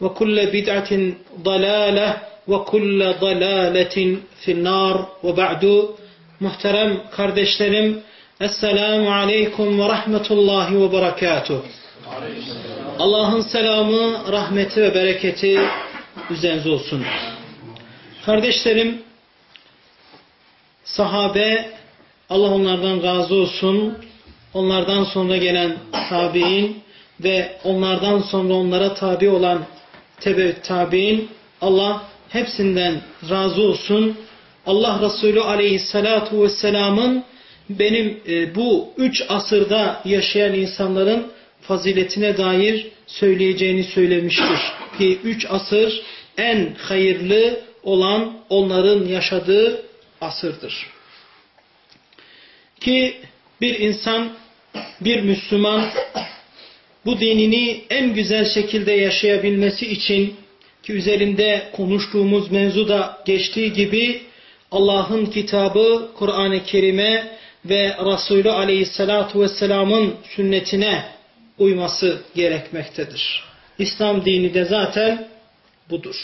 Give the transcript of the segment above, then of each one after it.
وكل بدعة ضلالة وكل ضلالة في النار وبعد Muhterem kardeşlerim, Esselamu Aleyküm ve Rahmetullahi ve Berekatuh. Allah'ın selamı, rahmeti ve bereketi üzerinize olsun. Kardeşlerim, sahabe, Allah onlardan razı olsun, onlardan sonra gelen tabi'in ve onlardan sonra onlara tabi olan tebe tabi'in, Allah hepsinden razı olsun. Allah Resulü Aleyhisselatu Vesselam'ın benim e, bu üç asırda yaşayan insanların faziletine dair söyleyeceğini söylemiştir. Ki üç asır en hayırlı olan onların yaşadığı asırdır. Ki bir insan, bir Müslüman bu dinini en güzel şekilde yaşayabilmesi için ki üzerinde konuştuğumuz mevzuda geçtiği gibi Allah'ın kitabı Kur'an-ı Kerim'e ve Resulü Aleyhisselatu Vesselam'ın sünnetine uyması gerekmektedir. İslam dini de zaten budur.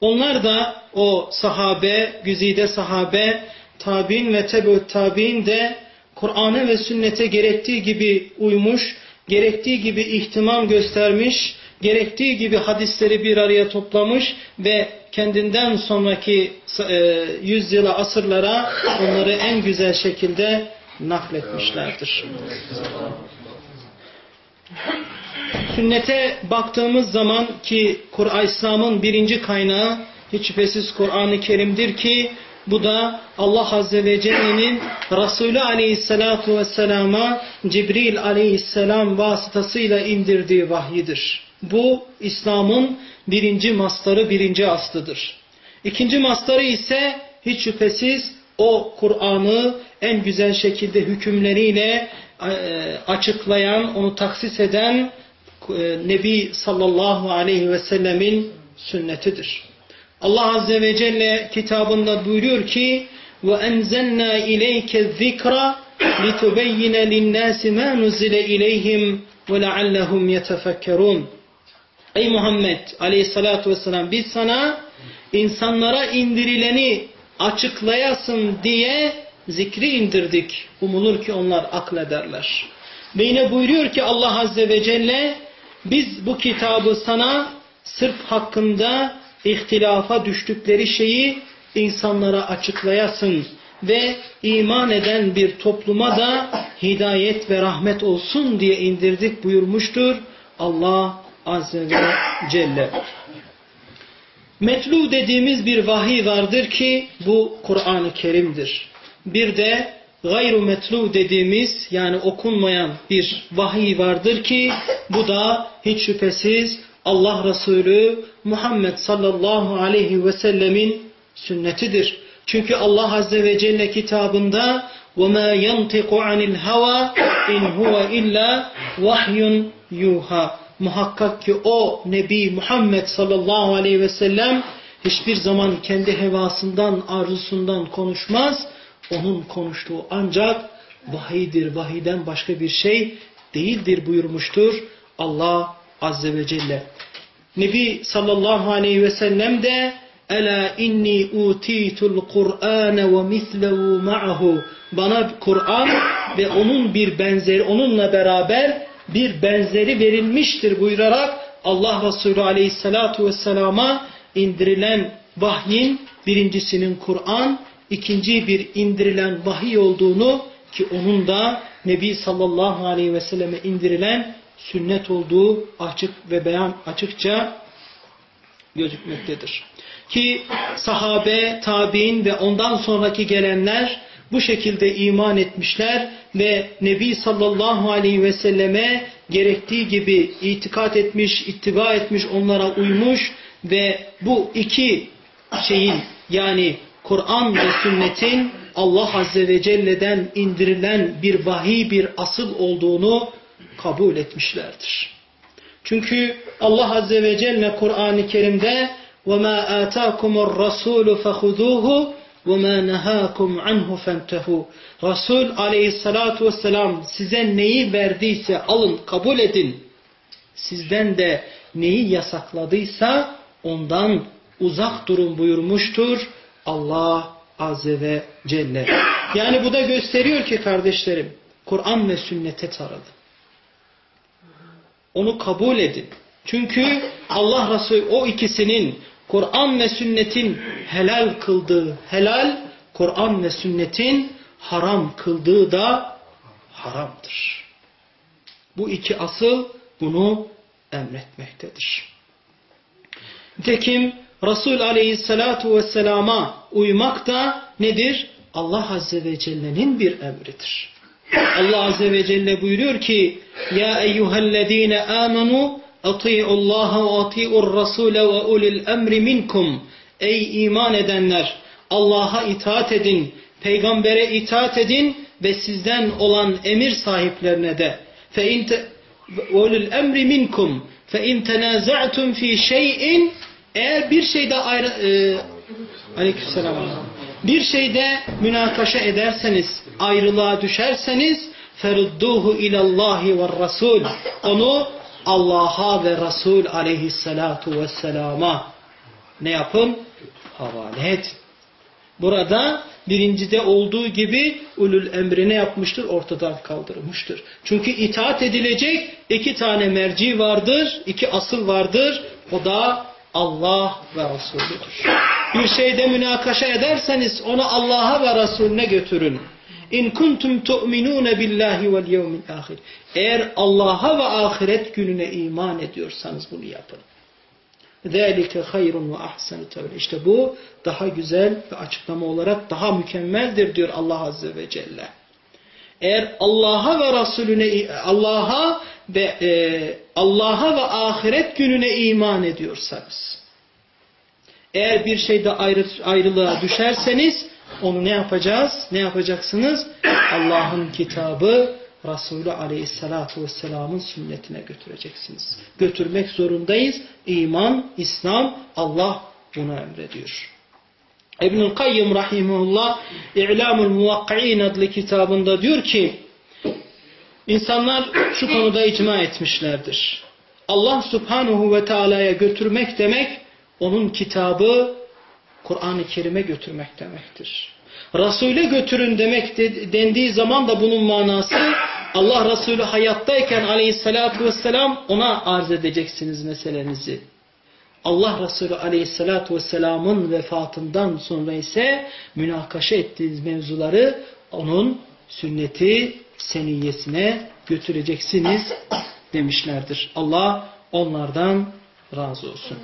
Onlar da o sahabe, güzide sahabe, tabi'in ve tebeut tabi'in de Kur'an'a ve sünnete gerektiği gibi uymuş, gerektiği gibi ihtimam göstermiş, gerektiği gibi hadisleri bir araya toplamış ve kendinden sonraki e, yüzyıla, asırlara onları en güzel şekilde nakletmişlerdir. Sünnete baktığımız zaman ki Kur'an İslam'ın birinci kaynağı hiç şüphesiz Kur'an-ı Kerim'dir ki bu da Allah Azze ve Celle'nin Resulü Aleyhisselatu Vesselam'a Cibril Aleyhisselam vasıtasıyla indirdiği vahyidir. Bu İslam'ın birinci mastarı, birinci aslıdır. İkinci mastarı ise hiç şüphesiz o Kur'an'ı en güzel şekilde hükümleriyle açıklayan, onu taksis eden Nebi sallallahu aleyhi ve sellemin sünnetidir. Allah Azze ve Celle kitabında buyuruyor ki وَاَنْزَلْنَا اِلَيْكَ الذِّكْرَ لِتُبَيِّنَ لِلنَّاسِ مَا نُزِّلَ اِلَيْهِمْ وَلَعَلَّهُمْ يَتَفَكَّرُونَ Ey Muhammed aleyhissalatu vesselam biz sana insanlara indirileni açıklayasın diye zikri indirdik. Umulur ki onlar aklederler. Ve yine buyuruyor ki Allah Azze ve Celle biz bu kitabı sana sırf hakkında ihtilafa düştükleri şeyi insanlara açıklayasın ve iman eden bir topluma da hidayet ve rahmet olsun diye indirdik buyurmuştur Allah Azze ve Celle. Metlu dediğimiz bir vahiy vardır ki bu Kur'an-ı Kerim'dir. Bir de gayru metlu dediğimiz yani okunmayan bir vahiy vardır ki bu da hiç şüphesiz Allah Resulü Muhammed sallallahu aleyhi ve sellemin sünnetidir. Çünkü Allah Azze ve Celle kitabında وَمَا يَنْتِقُ عَنِ الْهَوَى اِنْ هُوَ اِلَّا وَحْيٌ يُوحَى Muhakkak ki o Nebi Muhammed sallallahu aleyhi ve sellem hiçbir zaman kendi hevasından, arzusundan konuşmaz. onun konuştuğu ancak vahiydir, vahiden başka bir şey değildir buyurmuştur Allah Azze ve Celle. Nebi sallallahu aleyhi ve sellem de Ela inni utitul Kur'an ve mislehu ma'ahu. Bana Kur'an ve onun bir benzeri, onunla beraber bir benzeri verilmiştir buyurarak Allah Resulü aleyhissalatu vesselama indirilen vahyin birincisinin Kur'an, ikinci bir indirilen vahiy olduğunu ki onun da Nebi sallallahu aleyhi ve selleme indirilen sünnet olduğu açık ve beyan açıkça gözükmektedir. Ki sahabe, tabi'in ve ondan sonraki gelenler bu şekilde iman etmişler ve Nebi sallallahu aleyhi ve selleme gerektiği gibi itikat etmiş, ittiba etmiş, onlara uymuş ve bu iki şeyin yani Kur'an ve sünnetin Allah Azze ve Celle'den indirilen bir vahiy bir asıl olduğunu kabul etmişlerdir. Çünkü Allah Azze ve Celle Kur'an-ı Kerim'de وَمَا آتَاكُمُ الرَّسُولُ فَخُذُوهُ وَمَا نَهَاكُمْ عَنْهُ فَانْتَهُ Resul aleyhissalatu vesselam size neyi verdiyse alın kabul edin. Sizden de neyi yasakladıysa ondan uzak durun buyurmuştur Allah Azze ve Celle. Yani bu da gösteriyor ki kardeşlerim Kur'an ve sünnete sarılın. Onu kabul edin. Çünkü Allah Resulü o ikisinin Kur'an ve sünnetin helal kıldığı helal, Kur'an ve sünnetin haram kıldığı da haramdır. Bu iki asıl bunu emretmektedir. Nitekim Resul aleyhissalatu vesselama uymak da nedir? Allah Azze ve Celle'nin bir emridir. Allah Azze ve Celle buyuruyor ki Eyyühellezine amenu ati'u Allah ve ati'ur Rasule ve ulil emri minkum. Ey iman edenler Allah'a itaat edin, peygambere itaat edin ve sizden olan emir sahiplerine de. Fe in ulul emri minkum fe in tenaza'tum fi şey'in eğer bir şeyde ayrı e, aleykümselam. Bir şeyde münakaşa ederseniz, ayrılığa düşerseniz ferudduhu ilallahi ve rasul. Onu Allah'a ve Resul aleyhissalatu vesselama ne yapın? Havale et. Burada birincide olduğu gibi ulul emri ne yapmıştır? Ortadan kaldırmıştır. Çünkü itaat edilecek iki tane merci vardır, iki asıl vardır. O da Allah ve Resulüdür. Bir şeyde münakaşa ederseniz onu Allah'a ve Resulüne götürün. İn kuntum tu'minun billahi vel yevmil ahir. Eğer Allah'a ve ahiret gününe iman ediyorsanız bunu yapın. Zalike hayrun ve ahsanu tevil. İşte bu daha güzel ve açıklama olarak daha mükemmeldir diyor Allah azze ve celle. Eğer Allah'a ve Resulüne Allah'a ve e, Allah'a ve ahiret gününe iman ediyorsanız eğer bir şeyde ayrı, ayrılığa düşerseniz onu ne yapacağız? Ne yapacaksınız? Allah'ın kitabı Resulü Aleyhisselatü Vesselam'ın sünnetine götüreceksiniz. Götürmek zorundayız. İman, İslam, Allah bunu emrediyor. İbnül Kayyım Rahimullah İ'lamul Muvakki'in adlı kitabında diyor ki insanlar şu konuda icma etmişlerdir. Allah Subhanahu ve Teala'ya götürmek demek onun kitabı Kur'an-ı Kerim'e götürmek demektir. Resul'e götürün demek de, dendiği zaman da bunun manası Allah Resulü hayattayken aleyhissalatü vesselam ona arz edeceksiniz meselenizi. Allah Resulü aleyhissalatü vesselamın vefatından sonra ise münakaşa ettiğiniz mevzuları onun sünneti seniyyesine götüreceksiniz demişlerdir. Allah onlardan razı olsun.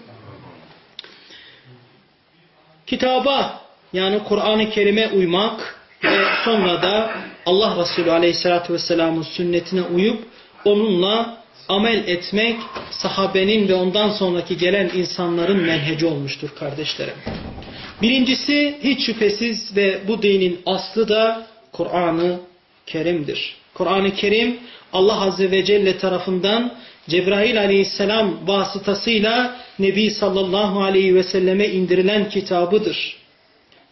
Kitaba yani Kur'an-ı Kerim'e uymak ve sonra da Allah Resulü Aleyhisselatü Vesselam'ın sünnetine uyup onunla amel etmek sahabenin ve ondan sonraki gelen insanların menheci olmuştur kardeşlerim. Birincisi hiç şüphesiz ve bu dinin aslı da Kur'an-ı Kerim'dir. Kur'an-ı Kerim Allah Azze ve Celle tarafından Cebrail aleyhisselam vasıtasıyla Nebi sallallahu aleyhi ve selleme indirilen kitabıdır.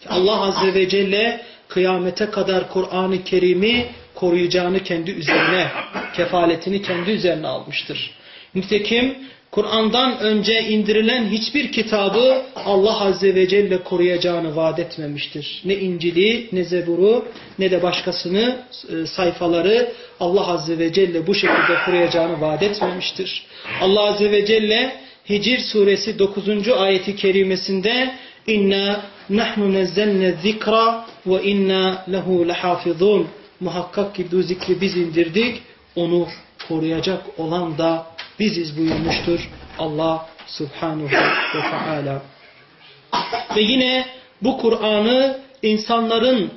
Allah Azze ve Celle kıyamete kadar Kur'an-ı Kerim'i koruyacağını kendi üzerine, kefaletini kendi üzerine almıştır. Nitekim Kur'an'dan önce indirilen hiçbir kitabı Allah Azze ve Celle koruyacağını vaat etmemiştir. Ne İncil'i, ne Zebur'u, ne de başkasını, e, sayfaları Allah Azze ve Celle bu şekilde koruyacağını vaat etmemiştir. Allah Azze ve Celle Hicr suresi 9. ayeti kerimesinde İnna nahnu nezzelne zikra ve inna lehu lehafizun. Muhakkak ki bu zikri biz indirdik, onu koruyacak olan da biziz buyurmuştur Allah subhanahu ve teala. Ve yine bu Kur'an'ı insanların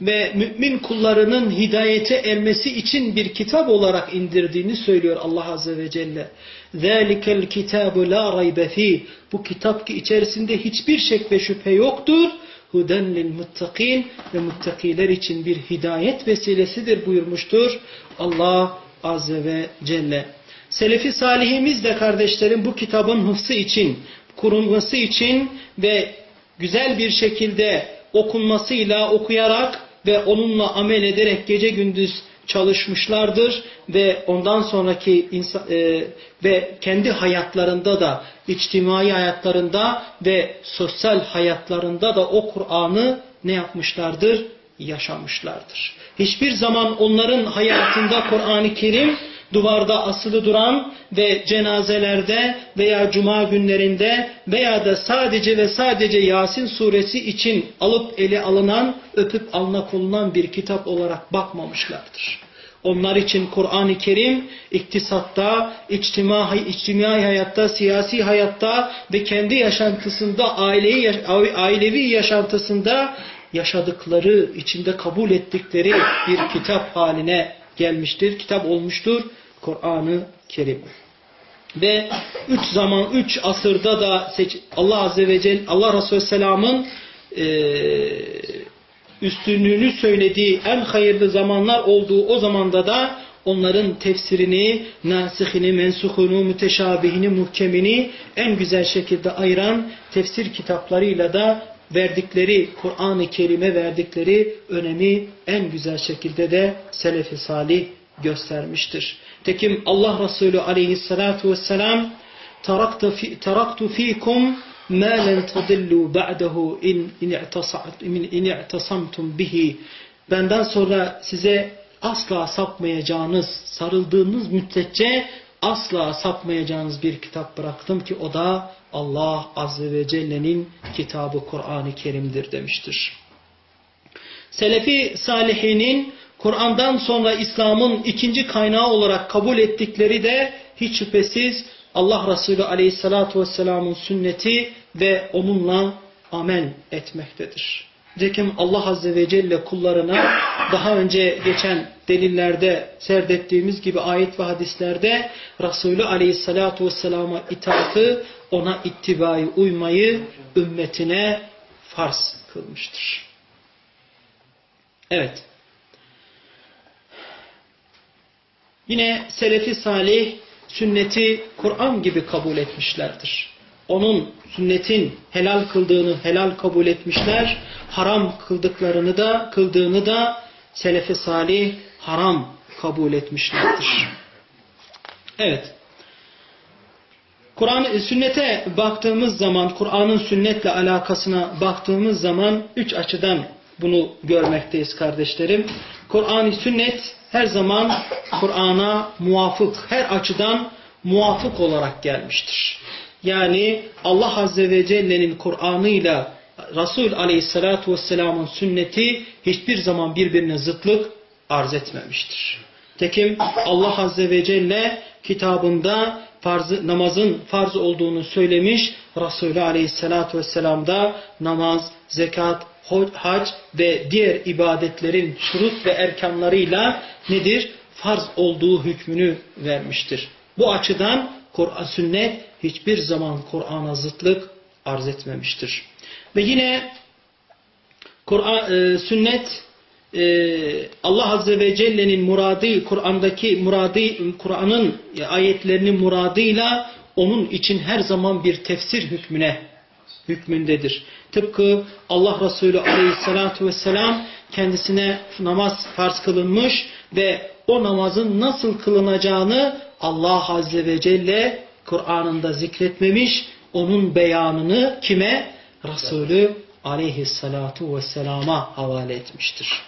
ve mümin kullarının hidayete ermesi için bir kitap olarak indirdiğini söylüyor Allah Azze ve Celle. ذَٰلِكَ الْكِتَابُ لَا رَيْبَ ف۪يهِ Bu kitap ki içerisinde hiçbir şek ve şüphe yoktur. Huden lil muttakin ve muttakiler için bir hidayet vesilesidir buyurmuştur Allah Azze ve Celle. Selefi salihimiz de kardeşlerim bu kitabın hıfzı için, kurulması için ve güzel bir şekilde okunmasıyla, okuyarak ve onunla amel ederek gece gündüz çalışmışlardır ve ondan sonraki insan, e, ve kendi hayatlarında da içtimai hayatlarında ve sosyal hayatlarında da o Kur'an'ı ne yapmışlardır? Yaşamışlardır. Hiçbir zaman onların hayatında Kur'an-ı Kerim duvarda asılı duran ve cenazelerde veya cuma günlerinde veya da sadece ve sadece Yasin suresi için alıp ele alınan, öpüp alına konulan bir kitap olarak bakmamışlardır. Onlar için Kur'an-ı Kerim iktisatta, içtimai, içtimai hayatta, siyasi hayatta ve kendi yaşantısında, aileyi, ailevi yaşantısında yaşadıkları, içinde kabul ettikleri bir kitap haline gelmiştir, kitap olmuştur Kur'an-ı Kerim. Ve üç zaman, üç asırda da Allah Azze ve Celle, Allah Resulü Selam'ın e, üstünlüğünü söylediği en hayırlı zamanlar olduğu o zamanda da onların tefsirini, nasihini, mensuhunu, müteşabihini, muhkemini en güzel şekilde ayıran tefsir kitaplarıyla da verdikleri, Kur'an-ı Kerim'e verdikleri önemi en güzel şekilde de Selefi Salih göstermiştir. Tekim Allah Resulü aleyhissalatu vesselam taraktu fikum ma len tadillu ba'dahu in in i'tasamtum bihi benden sonra size asla sapmayacağınız sarıldığınız müddetçe asla sapmayacağınız bir kitap bıraktım ki o da Allah Azze ve Celle'nin kitabı Kur'an-ı Kerim'dir demiştir. Selefi salihinin Kur'an'dan sonra İslam'ın ikinci kaynağı olarak kabul ettikleri de hiç şüphesiz Allah Resulü Aleyhisselatü Vesselam'ın sünneti ve onunla amel etmektedir. Cekim Allah Azze ve Celle kullarına daha önce geçen delillerde serdettiğimiz gibi ayet ve hadislerde Resulü Aleyhisselatü Vesselam'a itaatı, ona ittibayı, uymayı ümmetine farz kılmıştır. Evet. Yine Selefi Salih sünneti Kur'an gibi kabul etmişlerdir. Onun sünnetin helal kıldığını helal kabul etmişler. Haram kıldıklarını da kıldığını da Selefi Salih haram kabul etmişlerdir. Evet. Kur'an sünnete baktığımız zaman, Kur'an'ın sünnetle alakasına baktığımız zaman üç açıdan bunu görmekteyiz kardeşlerim. Kur'an-ı sünnet her zaman Kur'an'a muvafık, her açıdan muvafık olarak gelmiştir. Yani Allah Azze ve Celle'nin Kur'an'ıyla Resul Aleyhisselatü Vesselam'ın sünneti hiçbir zaman birbirine zıtlık arz etmemiştir. Tekim Allah Azze ve Celle kitabında farzı, namazın farz olduğunu söylemiş. Resulü Aleyhisselatü Vesselam da namaz, zekat, hac ve diğer ibadetlerin şurut ve erkanlarıyla nedir? Farz olduğu hükmünü vermiştir. Bu açıdan Kur'an sünnet hiçbir zaman Kur'an'a zıtlık arz etmemiştir. Ve yine Kur'an e, sünnet e, Allah Azze ve Celle'nin muradı, Kur'an'daki muradı, Kur'an'ın ayetlerinin muradıyla onun için her zaman bir tefsir hükmüne hükmündedir. Tıpkı Allah Resulü aleyhissalatu vesselam kendisine namaz farz kılınmış ve o namazın nasıl kılınacağını Allah Azze ve Celle Kur'an'ında zikretmemiş. Onun beyanını kime? Resulü aleyhissalatu vesselama havale etmiştir.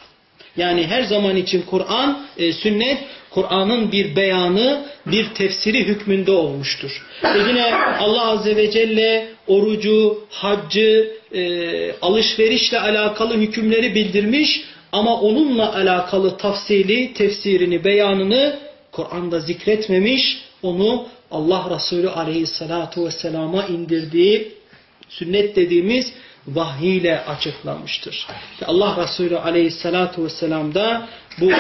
Yani her zaman için Kur'an, e, sünnet, Kur'an'ın bir beyanı, bir tefsiri hükmünde olmuştur. Ve yine Allah Azze ve Celle orucu, haccı, e, alışverişle alakalı hükümleri bildirmiş ama onunla alakalı tafsili, tefsirini, beyanını Kur'an'da zikretmemiş. Onu Allah Resulü Aleyhisselatü Vesselam'a indirdiği sünnet dediğimiz vahiy açıklamıştır. Allah Resulü Aleyhisselatü Vesselam da bu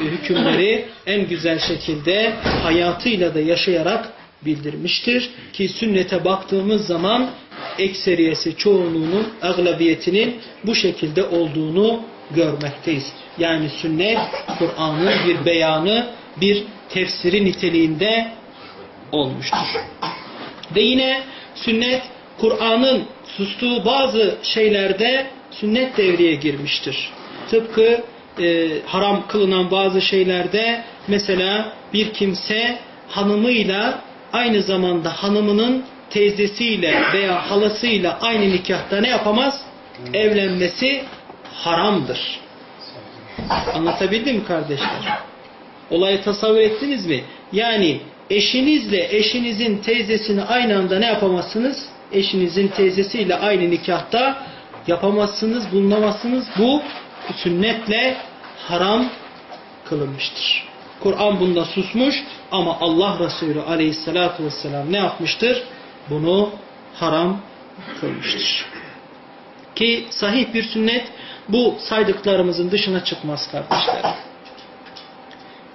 hükümleri en güzel şekilde hayatıyla da yaşayarak bildirmiştir. Ki sünnete baktığımız zaman ekseriyesi çoğunluğunun, aglabiyetinin bu şekilde olduğunu görmekteyiz. Yani sünnet, Kur'an'ın bir beyanı, bir tefsiri niteliğinde olmuştur. Ve yine sünnet, Kur'an'ın sustuğu bazı şeylerde sünnet devreye girmiştir. Tıpkı e, haram kılınan bazı şeylerde mesela bir kimse hanımıyla aynı zamanda hanımının teyzesiyle veya halasıyla aynı nikahta ne yapamaz? Evlenmesi haramdır. Anlatabildim mi kardeşler? Olayı tasavvur ettiniz mi? Yani eşinizle eşinizin teyzesini aynı anda ne yapamazsınız? Eşinizin teyzesiyle aynı nikahta yapamazsınız, bulunamazsınız. Bu sünnetle haram kılınmıştır. Kur'an bunda susmuş ama Allah Resulü aleyhissalatu vesselam ne yapmıştır? Bunu haram kılmıştır. Ki sahih bir sünnet bu saydıklarımızın dışına çıkmaz kardeşler.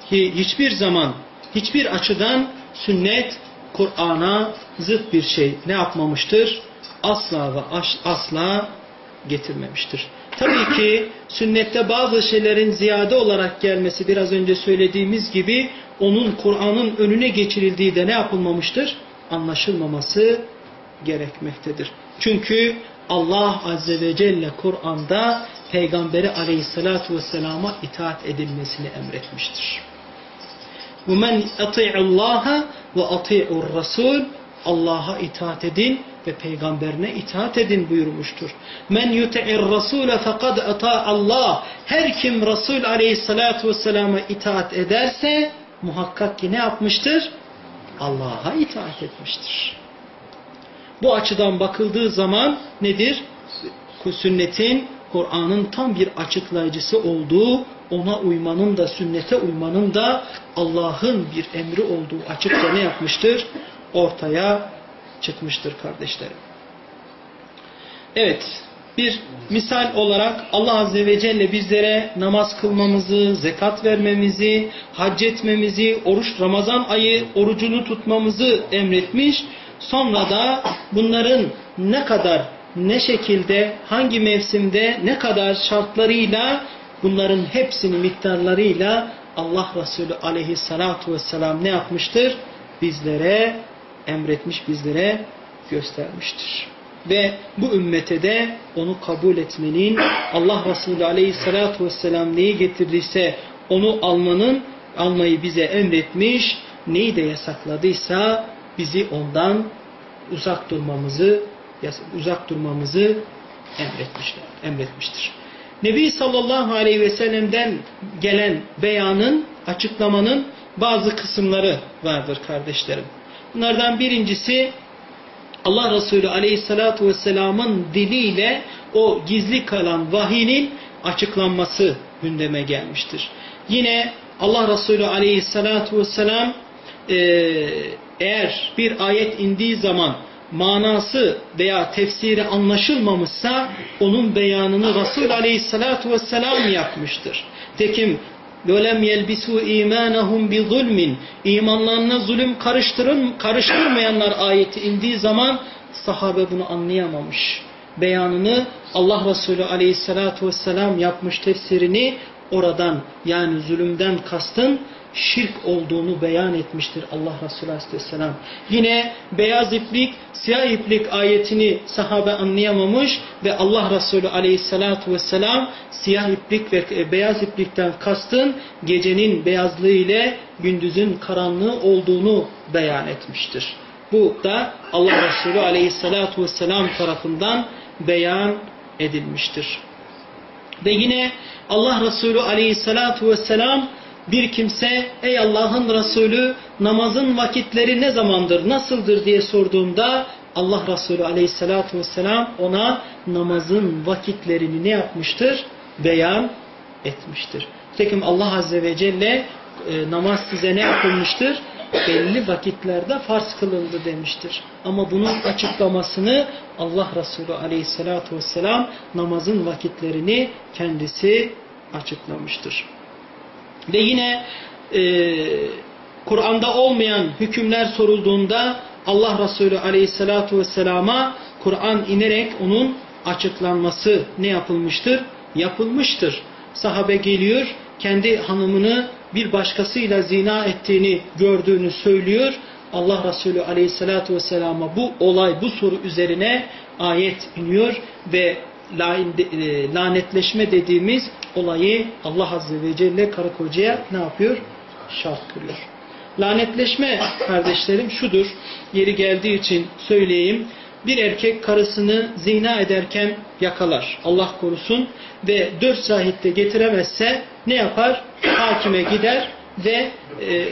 Ki hiçbir zaman, hiçbir açıdan sünnet Kur'an'a zıt bir şey ne yapmamıştır? Asla ve asla getirmemiştir. Tabii ki sünnette bazı şeylerin ziyade olarak gelmesi biraz önce söylediğimiz gibi onun Kur'an'ın önüne geçirildiği de ne yapılmamıştır? Anlaşılmaması gerekmektedir. Çünkü Allah Azze ve Celle Kur'an'da Peygamberi Aleyhisselatü Vesselam'a itaat edilmesini emretmiştir. وَمَنْ اَطِعُ اللّٰهَ وَاَطِعُ الرَّسُولِ Allah'a itaat edin ve peygamberine itaat edin buyurmuştur. Men yuti'ir rasule fekad ata Allah. Her kim Resul aleyhissalatu vesselama itaat ederse muhakkak ki ne yapmıştır? Allah'a itaat etmiştir. Bu açıdan bakıldığı zaman nedir? Sünnetin, Kur'an'ın tam bir açıklayıcısı olduğu, ona uymanın da, sünnete uymanın da Allah'ın bir emri olduğu açıkça ne yapmıştır? Ortaya çıkmıştır kardeşlerim. Evet, bir misal olarak Allah Azze ve Celle bizlere namaz kılmamızı, zekat vermemizi, hac etmemizi, oruç Ramazan ayı orucunu tutmamızı emretmiş. Sonra da bunların ne kadar, ne şekilde, hangi mevsimde, ne kadar şartlarıyla bunların hepsini miktarlarıyla Allah Resulü aleyhissalatu vesselam ne yapmıştır? Bizlere emretmiş, bizlere göstermiştir. Ve bu ümmete de onu kabul etmenin, Allah Resulü aleyhissalatu vesselam neyi getirdiyse onu almanın, almayı bize emretmiş, neyi de yasakladıysa bizi ondan uzak durmamızı uzak durmamızı emretmişler, emretmiştir. Nebi sallallahu aleyhi ve sellem'den gelen beyanın, açıklamanın bazı kısımları vardır kardeşlerim. Bunlardan birincisi Allah Resulü aleyhissalatu vesselamın diliyle o gizli kalan vahinin açıklanması gündeme gelmiştir. Yine Allah Resulü aleyhissalatu vesselam e, eğer bir ayet indiği zaman manası veya tefsiri anlaşılmamışsa onun beyanını Resul aleyhissalatu vesselam yapmıştır. Tekim وَلَمْ يَلْبِسُوا اِيمَانَهُمْ بِظُلْمٍ İmanlarına zulüm karıştırın, karıştırmayanlar ayeti indiği zaman sahabe bunu anlayamamış. Beyanını Allah Resulü aleyhissalatu vesselam yapmış tefsirini oradan yani zulümden kastın şirk olduğunu beyan etmiştir Allah Resulü Aleyhisselam. Yine beyaz iplik, siyah iplik ayetini sahabe anlayamamış ve Allah Resulü Aleyhisselatü Vesselam siyah iplik ve beyaz iplikten kastın gecenin beyazlığı ile gündüzün karanlığı olduğunu beyan etmiştir. Bu da Allah Resulü Aleyhisselatü Vesselam tarafından beyan edilmiştir. Ve yine Allah Resulü Aleyhisselatü Vesselam bir kimse ey Allah'ın Resulü namazın vakitleri ne zamandır, nasıldır diye sorduğunda Allah Resulü aleyhissalatü vesselam ona namazın vakitlerini ne yapmıştır? Beyan etmiştir. Tekim Allah Azze ve Celle e, namaz size ne yapılmıştır? Belli vakitlerde farz kılındı demiştir. Ama bunun açıklamasını Allah Resulü aleyhissalatü vesselam namazın vakitlerini kendisi açıklamıştır. Ve yine e, Kur'an'da olmayan hükümler sorulduğunda Allah Resulü aleyhissalatu vesselama Kur'an inerek onun açıklanması ne yapılmıştır? Yapılmıştır. Sahabe geliyor, kendi hanımını bir başkasıyla zina ettiğini gördüğünü söylüyor. Allah Resulü aleyhissalatu vesselama bu olay, bu soru üzerine ayet iniyor ve lanetleşme dediğimiz olayı Allah Azze ve Celle karı kocaya ne yapıyor? Şart kılıyor. Lanetleşme kardeşlerim şudur. Yeri geldiği için söyleyeyim. Bir erkek karısını zina ederken yakalar. Allah korusun. Ve dört sahitte getiremezse ne yapar? Hakime gider ve e,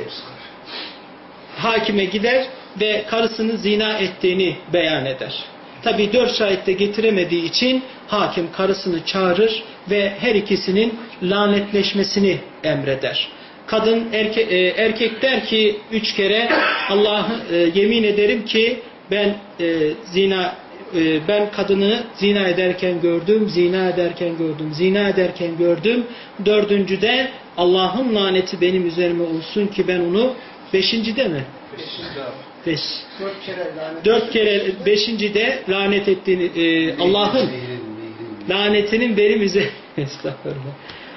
hakime gider ve karısını zina ettiğini beyan eder. Tabi dört şahitte getiremediği için hakim karısını çağırır ve her ikisinin lanetleşmesini emreder. Kadın erke, e, erkek der ki üç kere Allah'ı e, yemin ederim ki ben e, zina e, ben kadını zina ederken gördüm, zina ederken gördüm, zina ederken gördüm. Dördüncüde Allah'ın laneti benim üzerime olsun ki ben onu beşincide mi? Beşinci Beş. Dört kere lanet. Dört kere beşinci de lanet ettiğini e, Allah'ın lanetinin benim üzerime estağfurullah.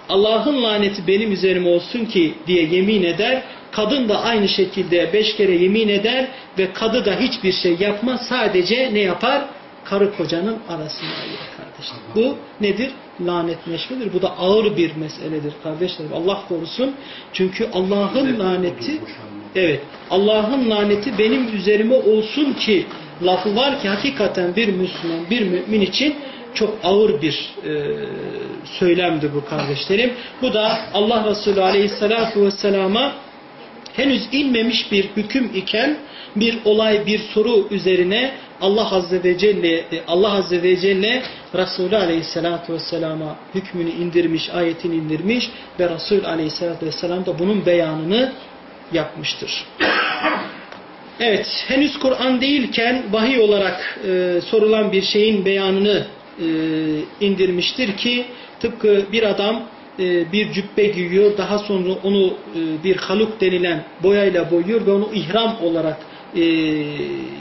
Allah'ın laneti benim üzerime olsun ki diye yemin eder. Kadın da aynı şekilde beş kere yemin eder ve kadı da hiçbir şey yapmaz. Sadece ne yapar? Karı kocanın arasına ayırır kardeşler. Bu nedir? Lanetleşmedir. Bu da ağır bir meseledir kardeşlerim. Allah korusun. Çünkü Allah'ın laneti Evet. Allah'ın laneti benim üzerime olsun ki lafı var ki hakikaten bir Müslüman, bir mümin için çok ağır bir e, söylemdi bu kardeşlerim. Bu da Allah Resulü Aleyhisselatü Vesselam'a henüz inmemiş bir hüküm iken bir olay, bir soru üzerine Allah Azze ve Celle Allah Azze ve Celle Resulü Aleyhisselatü Vesselam'a hükmünü indirmiş, ayetini indirmiş ve Resul Aleyhisselatü Vesselam da bunun beyanını yapmıştır. Evet, henüz Kur'an değilken vahiy olarak e, sorulan bir şeyin beyanını e, indirmiştir ki tıpkı bir adam e, bir cübbe giyiyor, daha sonra onu bir haluk denilen boyayla boyuyor ve onu ihram olarak e,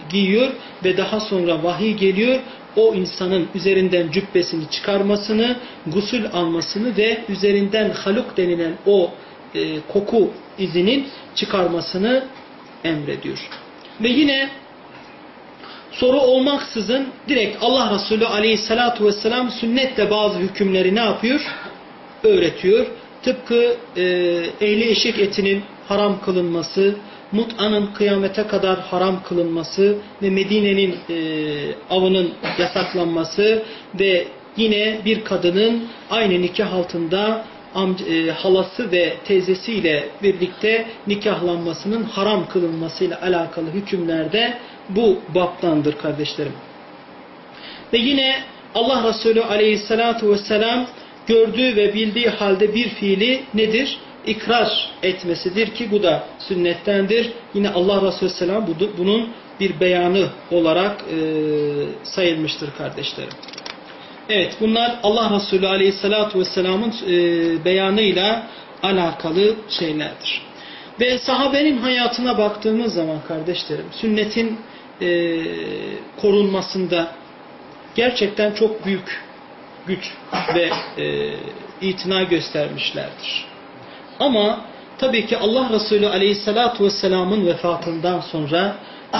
giyiyor ve daha sonra vahiy geliyor. O insanın üzerinden cübbesini çıkarmasını, gusül almasını ve üzerinden haluk denilen o e, koku izinin çıkarmasını emrediyor. Ve yine soru olmaksızın direkt Allah Resulü aleyhissalatu vesselam sünnetle bazı hükümleri ne yapıyor? Öğretiyor. Tıpkı e, ehli eşek etinin haram kılınması, mut'anın kıyamete kadar haram kılınması ve Medine'nin e, avının yasaklanması ve yine bir kadının aynı nikah altında e, halası ve teyzesiyle birlikte nikahlanmasının haram kılınmasıyla alakalı hükümlerde bu baptandır kardeşlerim. Ve yine Allah Resulü aleyhissalatu vesselam gördüğü ve bildiği halde bir fiili nedir? İkrar etmesidir ki bu da sünnettendir. Yine Allah Resulü Selam bunun bir beyanı olarak e, sayılmıştır kardeşlerim. Evet bunlar Allah Resulü Aleyhisselatü Vesselam'ın e, beyanıyla alakalı şeylerdir. Ve sahabenin hayatına baktığımız zaman kardeşlerim sünnetin e, korunmasında gerçekten çok büyük güç ve e, itina göstermişlerdir. Ama tabii ki Allah Resulü Aleyhisselatü Vesselam'ın vefatından sonra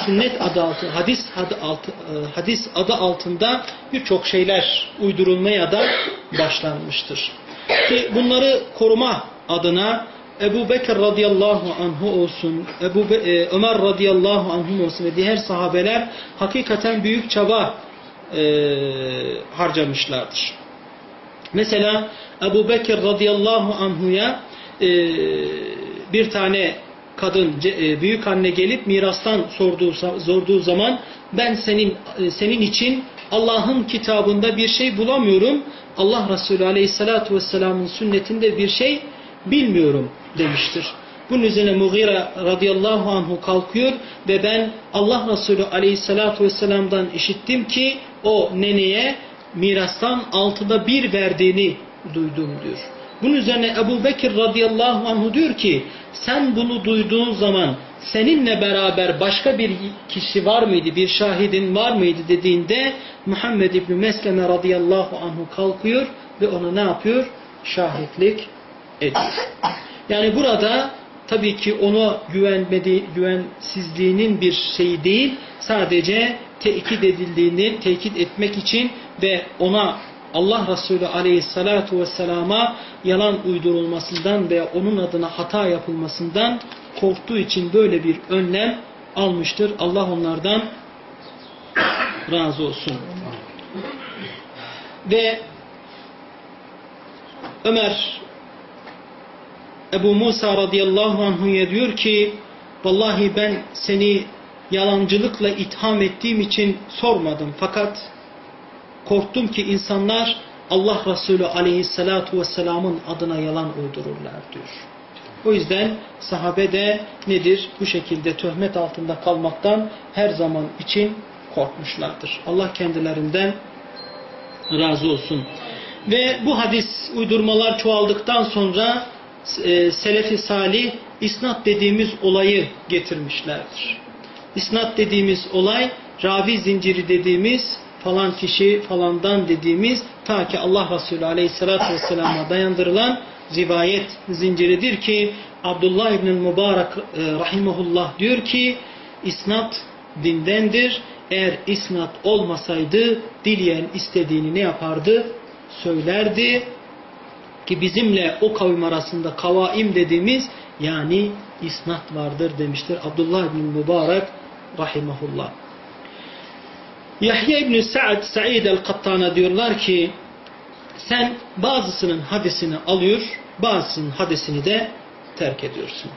sünnet adı altı, hadis adı, altı, e, hadis adı altında birçok şeyler uydurulmaya da başlanmıştır. Ki bunları koruma adına Ebu Bekir radıyallahu anhu olsun, Ebu Be e, Ömer radıyallahu anhu olsun ve diğer sahabeler hakikaten büyük çaba e, harcamışlardır. Mesela Ebu Bekir radıyallahu anhuya e, bir tane kadın, e, büyük anne gelip mirastan sorduğu, sorduğu zaman ben senin e, senin için Allah'ın kitabında bir şey bulamıyorum. Allah Resulü aleyhissalatu vesselamın sünnetinde bir şey bilmiyorum demiştir. Bunun üzerine Mughira radıyallahu anhu kalkıyor ve ben Allah Resulü aleyhissalatu vesselam'dan işittim ki o neneye mirastan altıda bir verdiğini duydum diyor. Bunun üzerine Ebu Bekir radıyallahu anhu diyor ki sen bunu duyduğun zaman seninle beraber başka bir kişi var mıydı, bir şahidin var mıydı dediğinde Muhammed İbni Mesleme radıyallahu anhu kalkıyor ve ona ne yapıyor? Şahitlik ediyor. Yani burada tabii ki ona güvensizliğinin bir şeyi değil, sadece tekit edildiğini tekit etmek için ve ona Allah Resulü aleyhissalatu vesselama yalan uydurulmasından veya onun adına hata yapılmasından korktuğu için böyle bir önlem almıştır. Allah onlardan razı olsun. Ve Ömer Ebu Musa radıyallahu anhu'ya diyor ki vallahi ben seni yalancılıkla itham ettiğim için sormadım. Fakat korktum ki insanlar Allah Resulü aleyhissalatu vesselamın adına yalan uydururlar diyor. O yüzden sahabe de nedir? Bu şekilde töhmet altında kalmaktan her zaman için korkmuşlardır. Allah kendilerinden razı olsun. Ve bu hadis uydurmalar çoğaldıktan sonra e, Selefi Salih isnat dediğimiz olayı getirmişlerdir. İsnat dediğimiz olay ravi zinciri dediğimiz falan kişi falandan dediğimiz ta ki Allah Resulü Aleyhisselatü Vesselam'a dayandırılan rivayet zinciridir ki Abdullah İbn Mübarek e, rahimahullah diyor ki isnat dindendir. Eğer isnat olmasaydı dileyen istediğini ne yapardı? Söylerdi ki bizimle o kavim arasında kavaim dediğimiz yani isnat vardır demiştir Abdullah bin Mübarek rahimahullah. Yahya İbni Sa'd Sa'id el-Kattana diyorlar ki sen bazısının hadisini alıyor, bazısının hadisini de terk ediyorsun.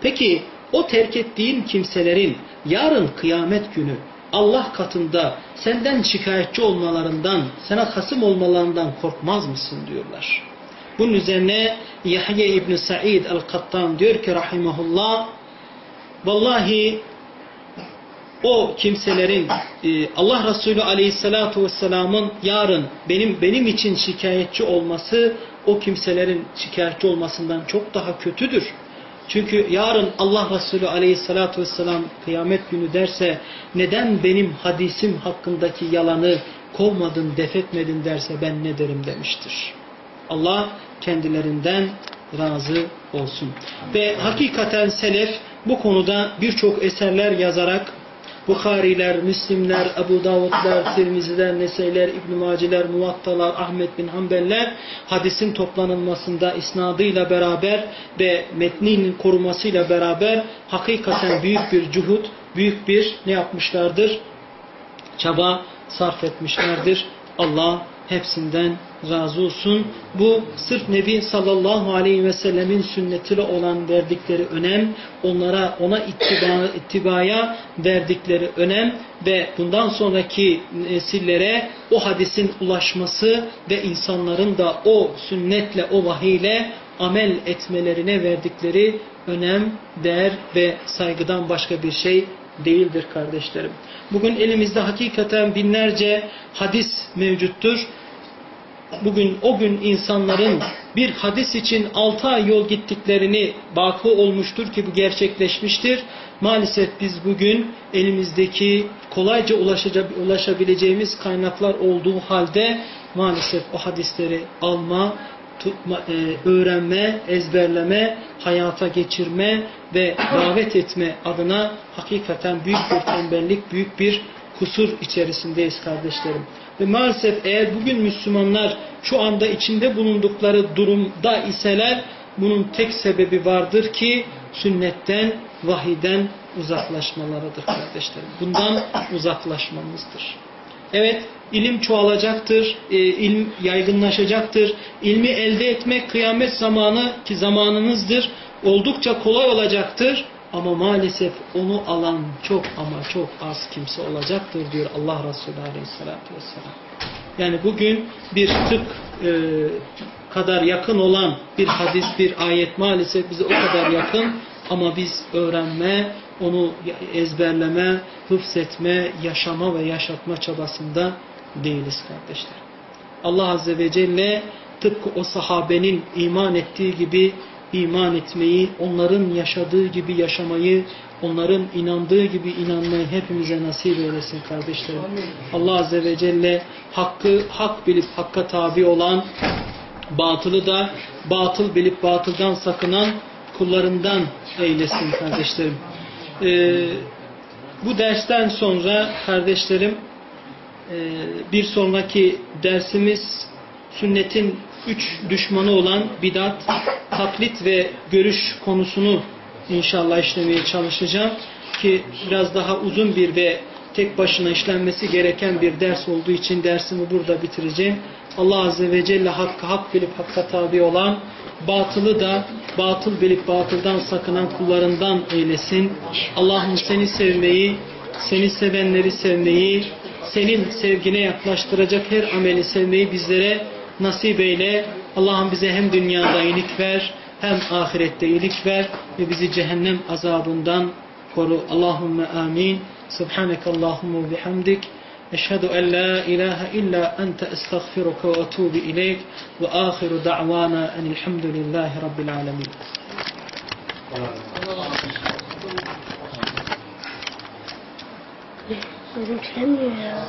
Peki o terk ettiğin kimselerin yarın kıyamet günü Allah katında senden şikayetçi olmalarından, sana kasım olmalarından korkmaz mısın diyorlar. Bunun üzerine Yahya İbni Sa'id el-Kattan diyor ki rahimahullah vallahi o kimselerin e, Allah Resulü Aleyhisselatü Vesselam'ın yarın benim benim için şikayetçi olması o kimselerin şikayetçi olmasından çok daha kötüdür. Çünkü yarın Allah Resulü Aleyhisselatü Vesselam kıyamet günü derse neden benim hadisim hakkındaki yalanı kovmadın, defetmedin derse ben ne derim demiştir. Allah kendilerinden razı olsun. Ve hakikaten selef bu konuda birçok eserler yazarak Bukhariler, Müslimler, Ebu Davudlar, Tirmiziler, Neseyler, İbn-i Maciler, Muvattalar, Ahmet bin Hanbeller hadisin toplanılmasında isnadıyla beraber ve metninin korumasıyla beraber hakikaten büyük bir cuhud, büyük bir ne yapmışlardır? Çaba sarf etmişlerdir. Allah hepsinden razı olsun. Bu sırf Nebi sallallahu aleyhi ve sellemin sünnetiyle olan verdikleri önem, onlara ona ittiba, ittibaya verdikleri önem ve bundan sonraki nesillere o hadisin ulaşması ve insanların da o sünnetle, o vahiyle amel etmelerine verdikleri önem, değer ve saygıdan başka bir şey değildir kardeşlerim. Bugün elimizde hakikaten binlerce hadis mevcuttur bugün o gün insanların bir hadis için 6 ay yol gittiklerini bakı olmuştur ki bu gerçekleşmiştir. Maalesef biz bugün elimizdeki kolayca ulaşabileceğimiz kaynaklar olduğu halde maalesef o hadisleri alma tutma, e, öğrenme, ezberleme, hayata geçirme ve davet etme adına hakikaten büyük bir tembellik, büyük bir kusur içerisindeyiz kardeşlerim. Ve maalesef eğer bugün Müslümanlar şu anda içinde bulundukları durumda iseler bunun tek sebebi vardır ki sünnetten, vahiden uzaklaşmalarıdır kardeşlerim. Bundan uzaklaşmamızdır. Evet, ilim çoğalacaktır, e, ilim yaygınlaşacaktır. İlmi elde etmek kıyamet zamanı ki zamanınızdır. Oldukça kolay olacaktır. Ama maalesef onu alan çok ama çok az kimse olacaktır diyor Allah Resulü Aleyhisselatü Vesselam. Yani bugün bir tık e, kadar yakın olan bir hadis, bir ayet maalesef bize o kadar yakın ama biz öğrenme, onu ezberleme, hıfzetme, yaşama ve yaşatma çabasında değiliz kardeşler. Allah Azze ve Celle tıpkı o sahabenin iman ettiği gibi iman etmeyi, onların yaşadığı gibi yaşamayı, onların inandığı gibi inanmayı hepimize nasip eylesin kardeşlerim. Allah Azze ve Celle hakkı hak bilip hakka tabi olan, batılı da batıl bilip batıldan sakınan kullarından eylesin kardeşlerim. Ee, bu dersten sonra kardeşlerim e, bir sonraki dersimiz sünnetin üç düşmanı olan bidat, taklit ve görüş konusunu inşallah işlemeye çalışacağım. Ki biraz daha uzun bir ve tek başına işlenmesi gereken bir ders olduğu için dersimi burada bitireceğim. Allah Azze ve Celle hakkı hak bilip hakka tabi olan, batılı da batıl bilip batıldan sakınan kullarından eylesin. Allah'ım seni sevmeyi, seni sevenleri sevmeyi, senin sevgine yaklaştıracak her ameli sevmeyi bizlere nasip eyle. Allah'ım bize hem dünyada iyilik ver, hem ahirette iyilik ver ve bizi cehennem azabından koru. Allahümme amin. Subhaneke Allahümme bihamdik. Eşhedü en la ilahe illa ente estağfiruka ve etubu ileyk ve ahiru da'vana enilhamdülillahi rabbil alemin. Gözüm sevmiyor ya.